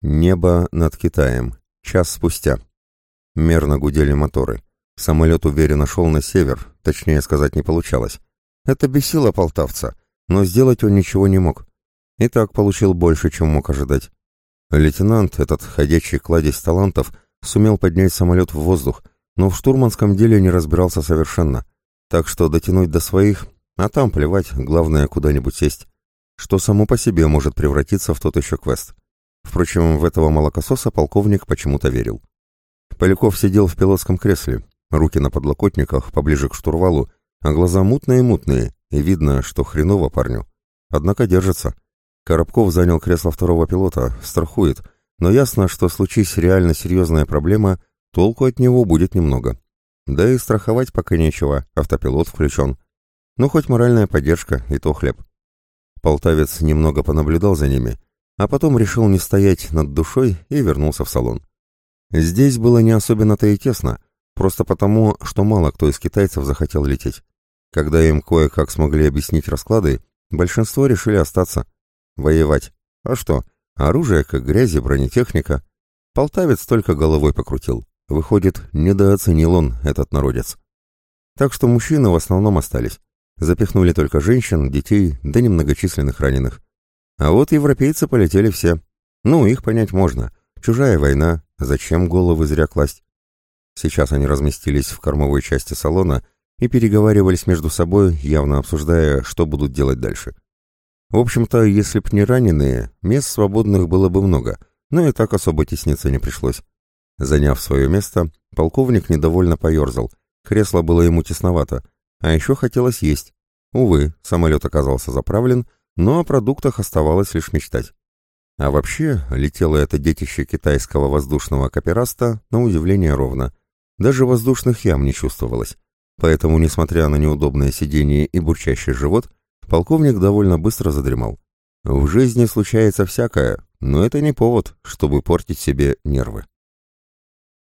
Небо над Китаем. Час спустя. Мерно гудели моторы. Самолет уверенно шел на север, точнее сказать не получалось. Это бесило полтавца, но сделать он ничего не мог. И так получил больше, чем мог ожидать. Лейтенант, этот ходячий кладезь талантов, сумел поднять самолет в воздух, но в штурманском деле не разбирался совершенно. Так что дотянуть до своих, а там плевать, главное куда-нибудь сесть. Что само по себе может превратиться в тот еще квест. Впрочем, в этого молокососа полковник почему-то верил. Поляков сидел в пилотском кресле, руки на подлокотниках, поближе к штурвалу, а глаза мутные-мутные, и видно, что хреново парню. Однако держится. Коробков занял кресло второго пилота, страхует, но ясно, что случись реально серьезная проблема, толку от него будет немного. Да и страховать пока нечего, автопилот включен. Ну, хоть моральная поддержка, и то хлеб. Полтавец немного понаблюдал за ними, а потом решил не стоять над душой и вернулся в салон. Здесь было не особенно-то и тесно, просто потому, что мало кто из китайцев захотел лететь. Когда им кое-как смогли объяснить расклады, большинство решили остаться. Воевать. А что? Оружие, как грязи, бронетехника. Полтавец только головой покрутил. Выходит, недооценил он этот народец. Так что мужчины в основном остались. Запихнули только женщин, детей, да немногочисленных раненых. А вот европейцы полетели все. Ну, их понять можно. Чужая война, зачем головы зря класть? Сейчас они разместились в кормовой части салона и переговаривались между собой, явно обсуждая, что будут делать дальше. В общем-то, если б не раненые, мест свободных было бы много, но и так особо тесниться не пришлось. Заняв свое место, полковник недовольно поерзал. Кресло было ему тесновато, а еще хотелось есть. Увы, самолет оказался заправлен, но о продуктах оставалось лишь мечтать. А вообще, летело это детище китайского воздушного капераста на удивление ровно. Даже воздушных ям не чувствовалось. Поэтому, несмотря на неудобное сиденье и бурчащий живот, полковник довольно быстро задремал. В жизни случается всякое, но это не повод, чтобы портить себе нервы.